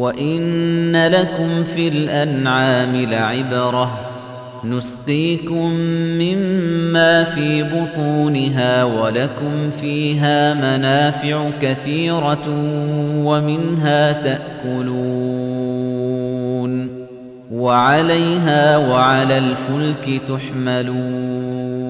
وإن لكم في الأنعام لعبرةً نسقيكم مما في بطونها ولكم فيها منافع كثيرة ومنها تأكلون وعليها وعلى الفلك تحملون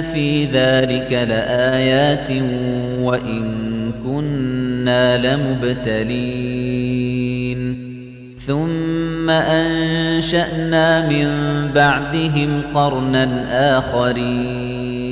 في ذلك لآيات وإن كنا لمبتلين. ثم أنشأنا من بعدهم قرنا آخرين.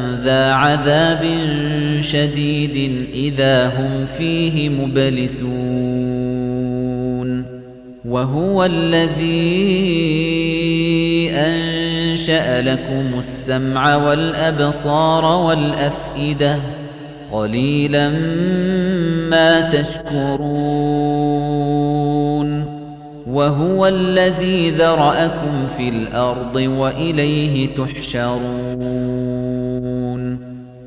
ذا عذاب شديد إذا هم فيه مبلسون وهو الذي أنشأ لكم السمع والأبصار والأفئدة قليلا ما تشكرون وهو الذي ذرأكم في الأرض وإليه تحشرون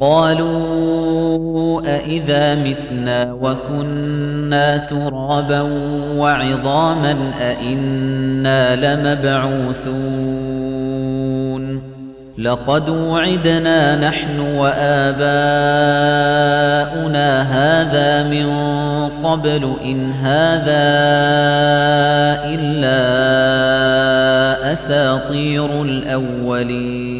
قالوا أئذا متنا وكنا ترابا وعظاما أئنا لمبعوثون لقد وعدنا نحن وآباؤنا هذا من قبل إن هذا إلا أساطير الأولين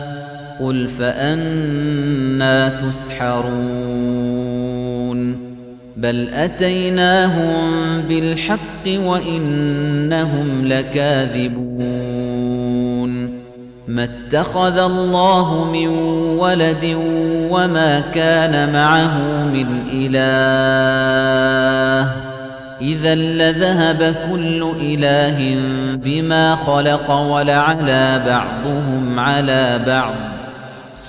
قل فأنا تسحرون بل أتيناهم بالحق وإنهم لكاذبون ما اتخذ الله من ولد وما كان معه من إله إذا لذهب كل إله بما خلق ولعلى بعضهم على بعض